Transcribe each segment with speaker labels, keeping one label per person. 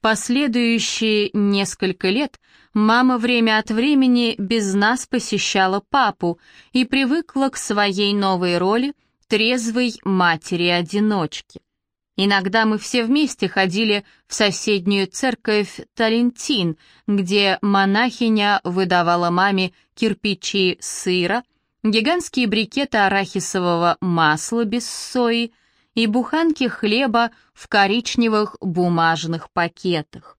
Speaker 1: Последующие несколько лет мама время от времени без нас посещала папу и привыкла к своей новой роли трезвой матери-одиночки. Иногда мы все вместе ходили в соседнюю церковь Талентин, где монахиня выдавала маме кирпичи сыра, гигантские брикеты арахисового масла без сои и буханки хлеба в коричневых бумажных пакетах.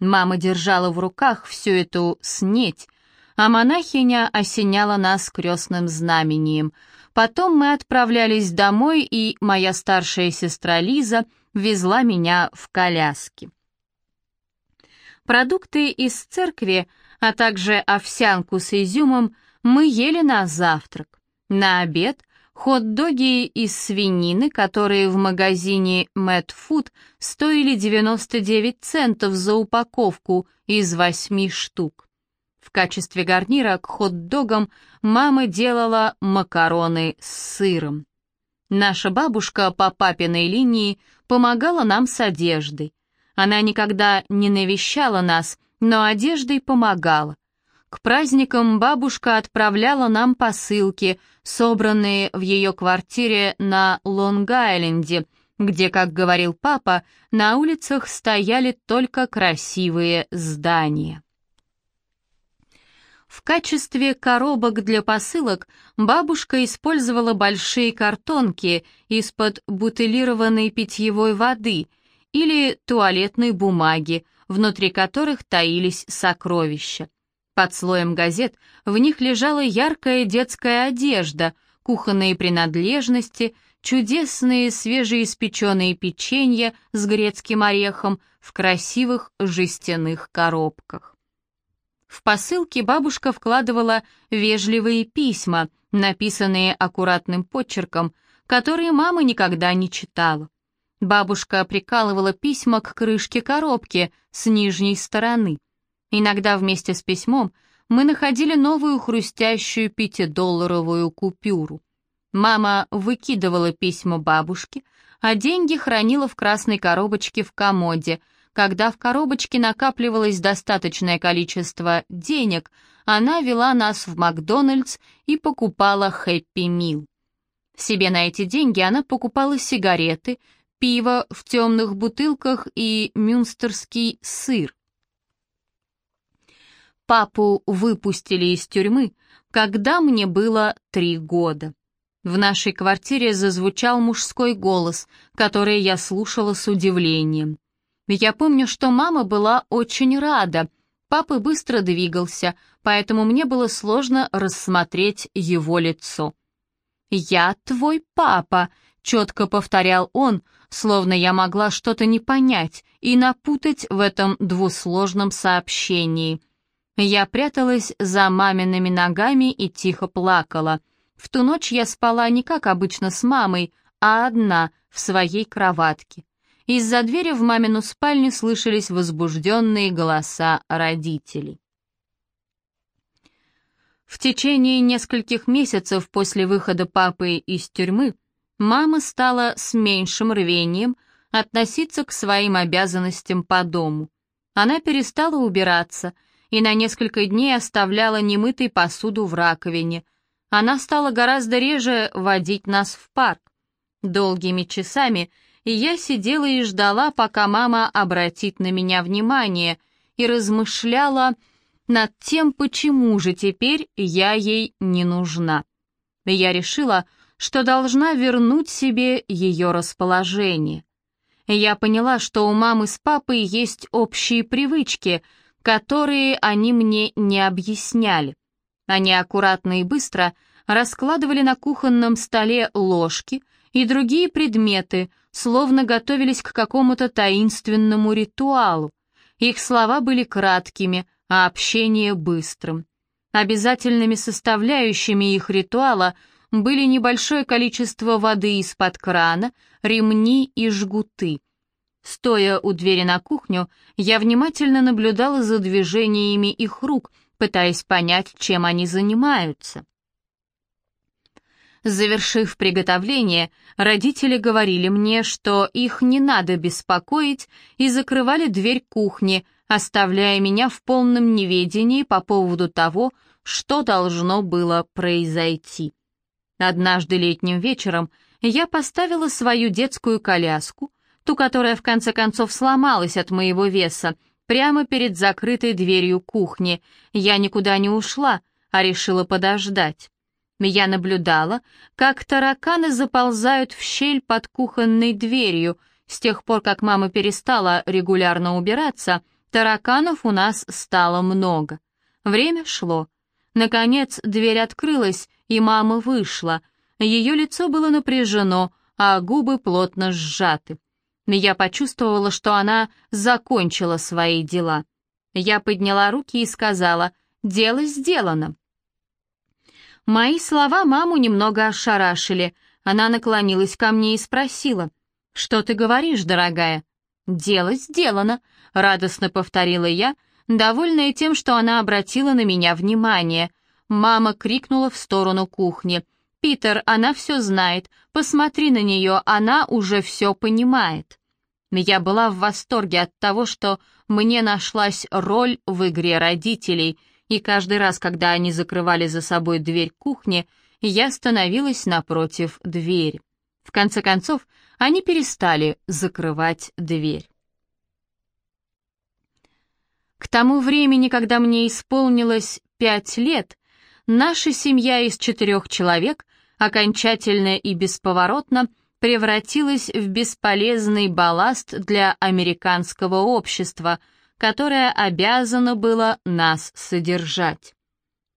Speaker 1: Мама держала в руках всю эту снеть, а монахиня осеняла нас крестным знамением. Потом мы отправлялись домой, и моя старшая сестра Лиза везла меня в коляске. Продукты из церкви, а также овсянку с изюмом мы ели на завтрак. На обед хот-доги из свинины, которые в магазине Mad Food стоили 99 центов за упаковку из 8 штук. В качестве гарнира к хот-догам мама делала макароны с сыром. Наша бабушка по папиной линии помогала нам с одеждой. Она никогда не навещала нас, но одеждой помогала. К праздникам бабушка отправляла нам посылки, собранные в ее квартире на Лонг-Айленде, где, как говорил папа, на улицах стояли только красивые здания. В качестве коробок для посылок бабушка использовала большие картонки из-под бутылированной питьевой воды или туалетной бумаги, внутри которых таились сокровища. Под слоем газет в них лежала яркая детская одежда, кухонные принадлежности, чудесные свежеиспеченные печенья с грецким орехом в красивых жестяных коробках. В посылке бабушка вкладывала вежливые письма, написанные аккуратным почерком, которые мама никогда не читала. Бабушка прикалывала письма к крышке коробки с нижней стороны. Иногда вместе с письмом мы находили новую хрустящую пятидолларовую купюру. Мама выкидывала письма бабушке, а деньги хранила в красной коробочке в комоде. Когда в коробочке накапливалось достаточное количество денег, она вела нас в Макдональдс и покупала Хэппи Мил. Себе на эти деньги она покупала сигареты, пиво в темных бутылках и мюнстерский сыр. Папу выпустили из тюрьмы, когда мне было три года. В нашей квартире зазвучал мужской голос, который я слушала с удивлением. Я помню, что мама была очень рада. Папа быстро двигался, поэтому мне было сложно рассмотреть его лицо. «Я твой папа», — четко повторял он, словно я могла что-то не понять и напутать в этом двусложном сообщении — я пряталась за мамиными ногами и тихо плакала. В ту ночь я спала не как обычно с мамой, а одна, в своей кроватке. Из-за двери в мамину спальню слышались возбужденные голоса родителей. В течение нескольких месяцев после выхода папы из тюрьмы мама стала с меньшим рвением относиться к своим обязанностям по дому. Она перестала убираться — и на несколько дней оставляла немытой посуду в раковине. Она стала гораздо реже водить нас в парк. Долгими часами я сидела и ждала, пока мама обратит на меня внимание, и размышляла над тем, почему же теперь я ей не нужна. Я решила, что должна вернуть себе ее расположение. Я поняла, что у мамы с папой есть общие привычки — которые они мне не объясняли. Они аккуратно и быстро раскладывали на кухонном столе ложки и другие предметы, словно готовились к какому-то таинственному ритуалу. Их слова были краткими, а общение быстрым. Обязательными составляющими их ритуала были небольшое количество воды из-под крана, ремни и жгуты. Стоя у двери на кухню, я внимательно наблюдала за движениями их рук, пытаясь понять, чем они занимаются. Завершив приготовление, родители говорили мне, что их не надо беспокоить, и закрывали дверь кухни, оставляя меня в полном неведении по поводу того, что должно было произойти. Однажды летним вечером я поставила свою детскую коляску, ту, которая в конце концов сломалась от моего веса, прямо перед закрытой дверью кухни. Я никуда не ушла, а решила подождать. Я наблюдала, как тараканы заползают в щель под кухонной дверью. С тех пор, как мама перестала регулярно убираться, тараканов у нас стало много. Время шло. Наконец дверь открылась, и мама вышла. Ее лицо было напряжено, а губы плотно сжаты. Я почувствовала, что она закончила свои дела. Я подняла руки и сказала «Дело сделано». Мои слова маму немного ошарашили. Она наклонилась ко мне и спросила, «Что ты говоришь, дорогая?» «Дело сделано», — радостно повторила я, довольная тем, что она обратила на меня внимание. Мама крикнула в сторону кухни. «Питер, она все знает. Посмотри на нее, она уже все понимает». Я была в восторге от того, что мне нашлась роль в игре родителей — и каждый раз, когда они закрывали за собой дверь кухни, я становилась напротив двери. В конце концов, они перестали закрывать дверь. К тому времени, когда мне исполнилось пять лет, наша семья из четырех человек окончательно и бесповоротно превратилась в бесполезный балласт для американского общества — которое обязано было нас содержать.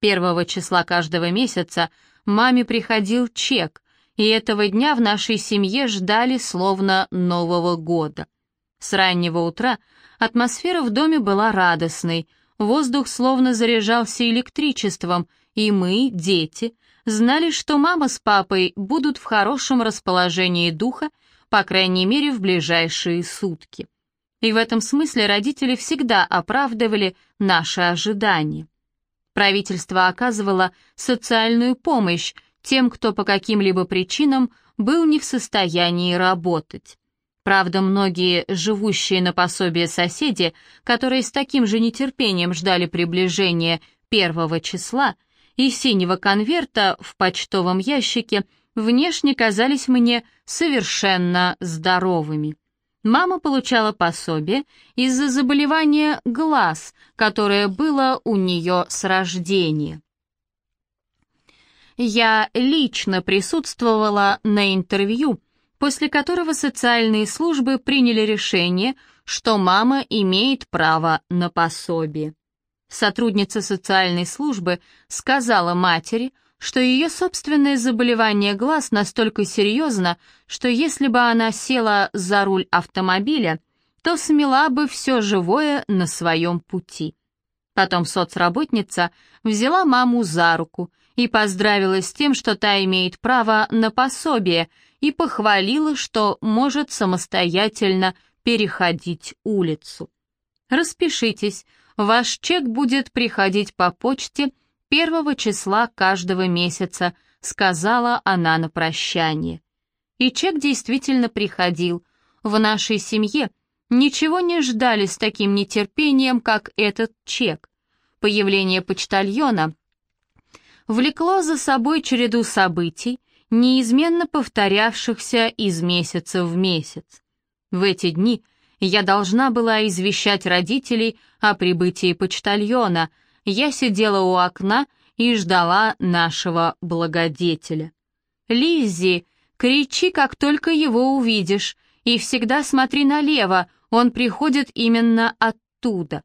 Speaker 1: Первого числа каждого месяца маме приходил чек, и этого дня в нашей семье ждали словно Нового года. С раннего утра атмосфера в доме была радостной, воздух словно заряжался электричеством, и мы, дети, знали, что мама с папой будут в хорошем расположении духа, по крайней мере, в ближайшие сутки. И в этом смысле родители всегда оправдывали наши ожидания. Правительство оказывало социальную помощь тем, кто по каким-либо причинам был не в состоянии работать. Правда, многие живущие на пособие соседи, которые с таким же нетерпением ждали приближения первого числа и синего конверта в почтовом ящике, внешне казались мне совершенно здоровыми. Мама получала пособие из-за заболевания глаз, которое было у нее с рождения. Я лично присутствовала на интервью, после которого социальные службы приняли решение, что мама имеет право на пособие. Сотрудница социальной службы сказала матери, что ее собственное заболевание глаз настолько серьезно, что если бы она села за руль автомобиля, то смела бы все живое на своем пути. Потом соцработница взяла маму за руку и поздравила с тем, что та имеет право на пособие, и похвалила, что может самостоятельно переходить улицу. «Распишитесь, ваш чек будет приходить по почте первого числа каждого месяца», — сказала она на прощание. И чек действительно приходил. В нашей семье ничего не ждали с таким нетерпением, как этот чек. Появление почтальона влекло за собой череду событий, неизменно повторявшихся из месяца в месяц. В эти дни я должна была извещать родителей о прибытии почтальона — я сидела у окна и ждала нашего благодетеля. «Лиззи, кричи, как только его увидишь, и всегда смотри налево, он приходит именно оттуда».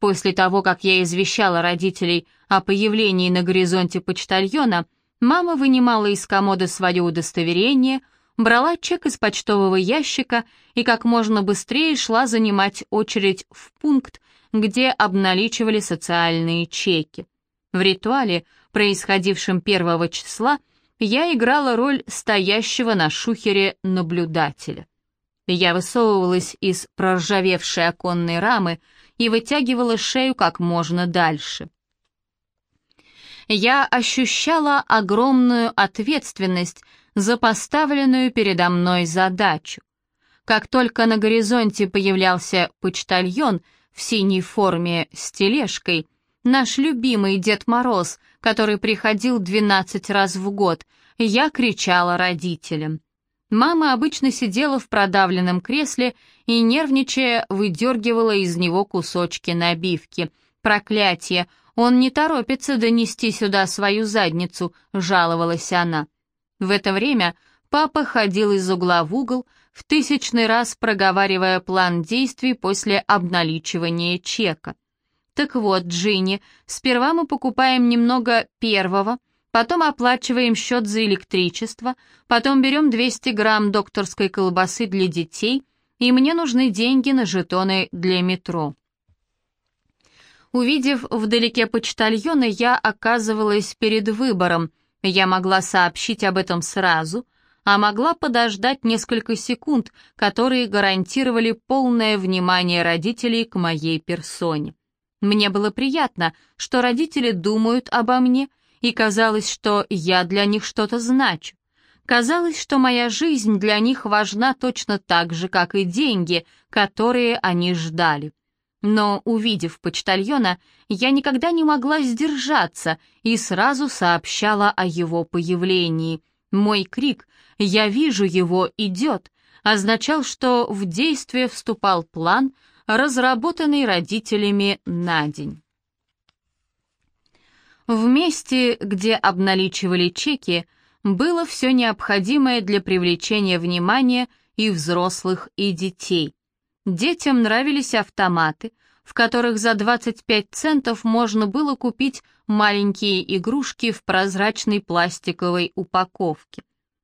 Speaker 1: После того, как я извещала родителей о появлении на горизонте почтальона, мама вынимала из комода свое удостоверение, брала чек из почтового ящика и как можно быстрее шла занимать очередь в пункт, где обналичивали социальные чеки. В ритуале, происходившем первого числа, я играла роль стоящего на шухере наблюдателя. Я высовывалась из проржавевшей оконной рамы и вытягивала шею как можно дальше. я ощущала огромную ответственность за поставленную передо мной задачу. Как только на горизонте появлялся почтальон в синей форме с тележкой, наш любимый Дед Мороз, который приходил 12 раз в год, я кричала родителям. Мама обычно сидела в продавленном кресле и, нервничая, выдергивала из него кусочки набивки. «Проклятие! Он не торопится донести сюда свою задницу», — жаловалась она. В это время папа ходил из угла в угол, в тысячный раз проговаривая план действий после обналичивания чека. «Так вот, Джинни, сперва мы покупаем немного первого, потом оплачиваем счет за электричество, потом берем 200 грамм докторской колбасы для детей, и мне нужны деньги на жетоны для метро. Увидев вдалеке почтальона, я оказывалась перед выбором. Я могла сообщить об этом сразу, а могла подождать несколько секунд, которые гарантировали полное внимание родителей к моей персоне. Мне было приятно, что родители думают обо мне — и казалось, что я для них что-то значу. Казалось, что моя жизнь для них важна точно так же, как и деньги, которые они ждали. Но, увидев почтальона, я никогда не могла сдержаться и сразу сообщала о его появлении. Мой крик «Я вижу его, идет!» означал, что в действие вступал план, разработанный родителями на день. В месте, где обналичивали чеки, было все необходимое для привлечения внимания и взрослых, и детей. Детям нравились автоматы, в которых за 25 центов можно было купить маленькие игрушки в прозрачной пластиковой упаковке.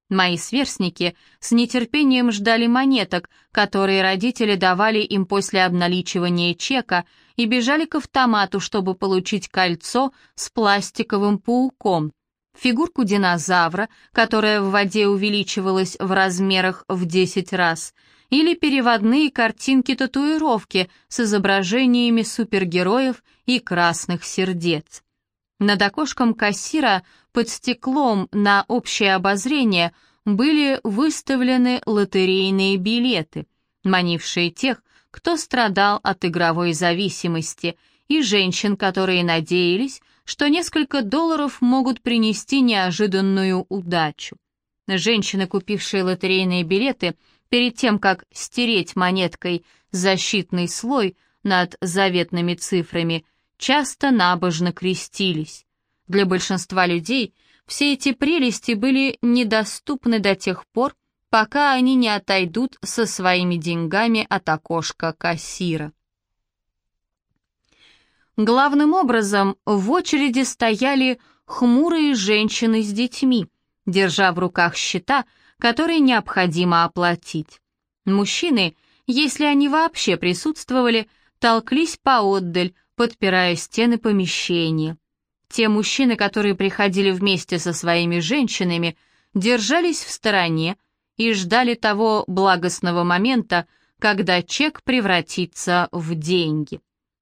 Speaker 1: Мои сверстники с нетерпением ждали монеток, которые родители давали им после обналичивания чека, и бежали к автомату, чтобы получить кольцо с пластиковым пауком, фигурку динозавра, которая в воде увеличивалась в размерах в 10 раз, или переводные картинки-татуировки с изображениями супергероев и красных сердец. Над окошком кассира под стеклом на общее обозрение были выставлены лотерейные билеты, манившие тех, кто страдал от игровой зависимости, и женщин, которые надеялись, что несколько долларов могут принести неожиданную удачу. Женщины, купившие лотерейные билеты, перед тем, как стереть монеткой защитный слой над заветными цифрами, часто набожно крестились. Для большинства людей все эти прелести были недоступны до тех пор, пока они не отойдут со своими деньгами от окошка кассира. Главным образом в очереди стояли хмурые женщины с детьми, держа в руках счета, которые необходимо оплатить. Мужчины, если они вообще присутствовали, толклись поотдаль, подпирая стены помещения. Те мужчины, которые приходили вместе со своими женщинами, держались в стороне и ждали того благостного момента, когда чек превратится в деньги.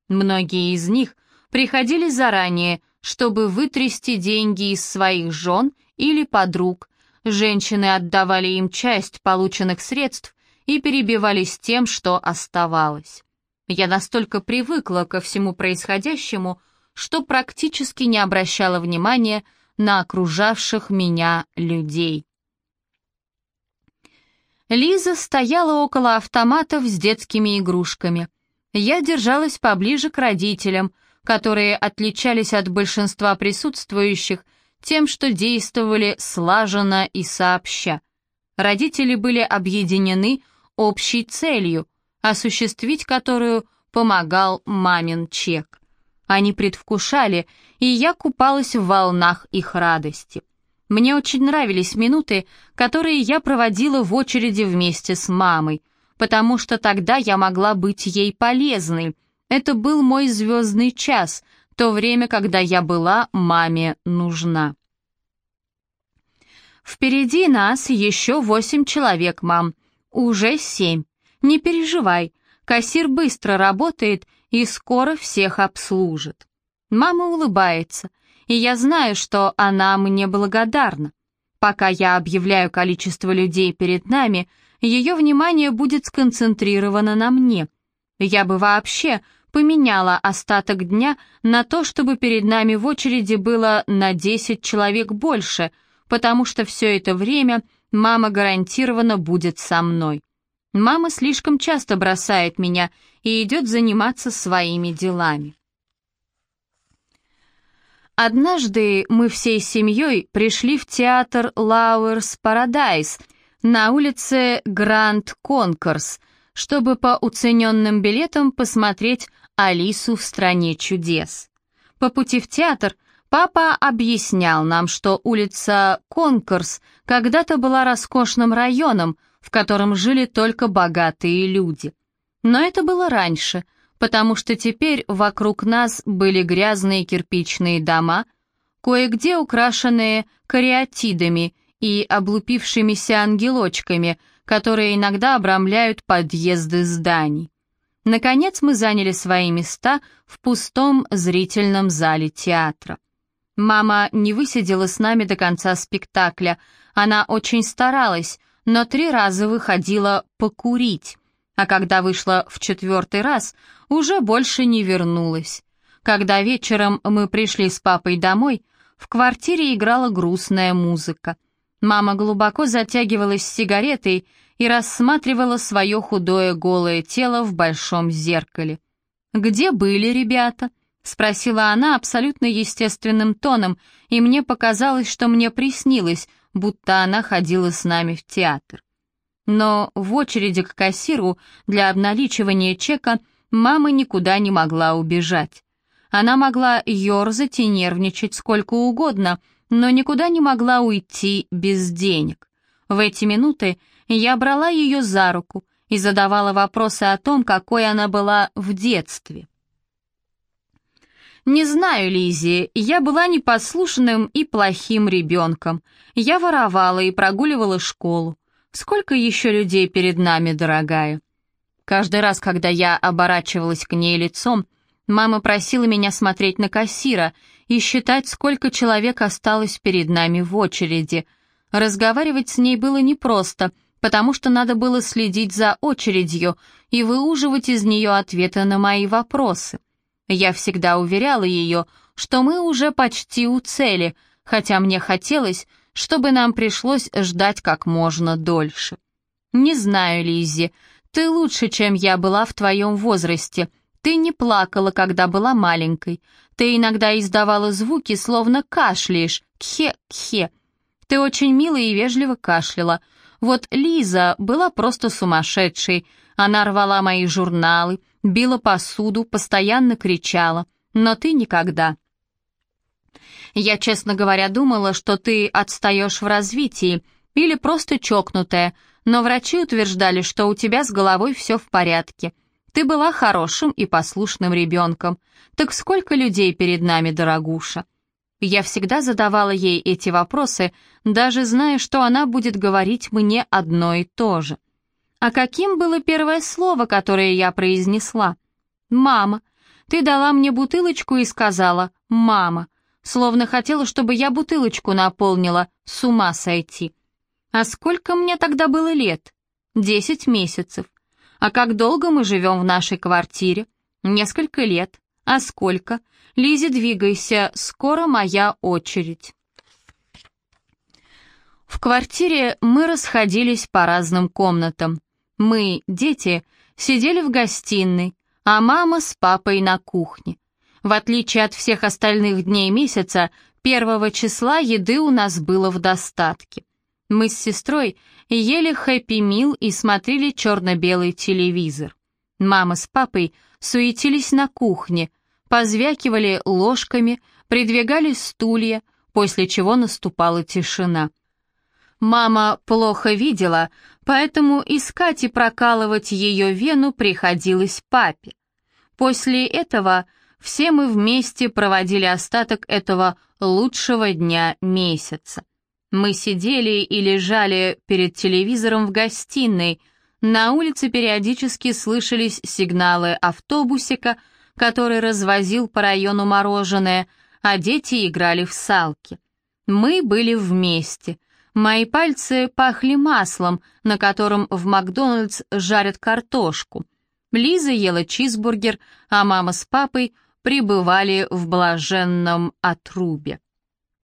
Speaker 1: Многие из них приходили заранее, чтобы вытрясти деньги из своих жен или подруг. Женщины отдавали им часть полученных средств и перебивались тем, что оставалось. Я настолько привыкла ко всему происходящему, что практически не обращала внимания на окружавших меня людей. Лиза стояла около автоматов с детскими игрушками. Я держалась поближе к родителям, которые отличались от большинства присутствующих тем, что действовали слаженно и сообща. Родители были объединены общей целью, осуществить которую помогал мамин чек. Они предвкушали, и я купалась в волнах их радости. Мне очень нравились минуты, которые я проводила в очереди вместе с мамой, потому что тогда я могла быть ей полезной. Это был мой звездный час, то время, когда я была маме нужна. «Впереди нас еще восемь человек, мам. Уже семь. Не переживай, кассир быстро работает и скоро всех обслужит». Мама улыбается, и я знаю, что она мне благодарна. Пока я объявляю количество людей перед нами, ее внимание будет сконцентрировано на мне. Я бы вообще поменяла остаток дня на то, чтобы перед нами в очереди было на 10 человек больше, потому что все это время мама гарантированно будет со мной. Мама слишком часто бросает меня и идет заниматься своими делами. Однажды мы всей семьей пришли в театр Лауэрс Парадайз на улице Гранд Конкорс, чтобы по уцененным билетам посмотреть «Алису в стране чудес». По пути в театр папа объяснял нам, что улица Конкорс когда-то была роскошным районом, в котором жили только богатые люди. Но это было раньше, потому что теперь вокруг нас были грязные кирпичные дома, кое-где украшенные кариатидами и облупившимися ангелочками, которые иногда обрамляют подъезды зданий. Наконец мы заняли свои места в пустом зрительном зале театра. Мама не высидела с нами до конца спектакля, она очень старалась, но три раза выходила покурить, а когда вышла в четвертый раз, уже больше не вернулась. Когда вечером мы пришли с папой домой, в квартире играла грустная музыка. Мама глубоко затягивалась сигаретой и рассматривала свое худое голое тело в большом зеркале. «Где были ребята?» — спросила она абсолютно естественным тоном, и мне показалось, что мне приснилось, будто она ходила с нами в театр. Но в очереди к кассиру для обналичивания чека мама никуда не могла убежать. Она могла ерзать и нервничать сколько угодно, но никуда не могла уйти без денег. В эти минуты я брала ее за руку и задавала вопросы о том, какой она была в детстве. «Не знаю, Лизи, я была непослушным и плохим ребенком. Я воровала и прогуливала школу. Сколько еще людей перед нами, дорогая?» Каждый раз, когда я оборачивалась к ней лицом, мама просила меня смотреть на кассира и считать, сколько человек осталось перед нами в очереди. Разговаривать с ней было непросто, потому что надо было следить за очередью и выуживать из нее ответы на мои вопросы. Я всегда уверяла ее, что мы уже почти у цели, хотя мне хотелось, чтобы нам пришлось ждать как можно дольше. Не знаю, Лиззи, ты лучше, чем я была в твоем возрасте. Ты не плакала, когда была маленькой. Ты иногда издавала звуки, словно кашляешь. Кхе-кхе. Ты очень мило и вежливо кашляла. Вот Лиза была просто сумасшедшей. Она рвала мои журналы, била посуду, постоянно кричала. Но ты никогда. Я, честно говоря, думала, что ты отстаешь в развитии или просто чокнутая, но врачи утверждали, что у тебя с головой все в порядке. Ты была хорошим и послушным ребенком. Так сколько людей перед нами, дорогуша? Я всегда задавала ей эти вопросы, даже зная, что она будет говорить мне одно и то же. А каким было первое слово, которое я произнесла? «Мама». Ты дала мне бутылочку и сказала «мама», словно хотела, чтобы я бутылочку наполнила, с ума сойти. А сколько мне тогда было лет? Десять месяцев. А как долго мы живем в нашей квартире? Несколько лет. А сколько? Лизи, двигайся, скоро моя очередь. В квартире мы расходились по разным комнатам. Мы, дети, сидели в гостиной, а мама с папой на кухне. В отличие от всех остальных дней месяца, первого числа еды у нас было в достатке. Мы с сестрой ели хэппи-мил и смотрели черно-белый телевизор. Мама с папой суетились на кухне, позвякивали ложками, придвигали стулья, после чего наступала тишина. Мама плохо видела, поэтому искать и прокалывать ее вену приходилось папе. После этого все мы вместе проводили остаток этого лучшего дня месяца. Мы сидели и лежали перед телевизором в гостиной. На улице периодически слышались сигналы автобусика, который развозил по району мороженое, а дети играли в салки. Мы были вместе. Мои пальцы пахли маслом, на котором в Макдональдс жарят картошку. Лиза ела чизбургер, а мама с папой пребывали в блаженном отрубе.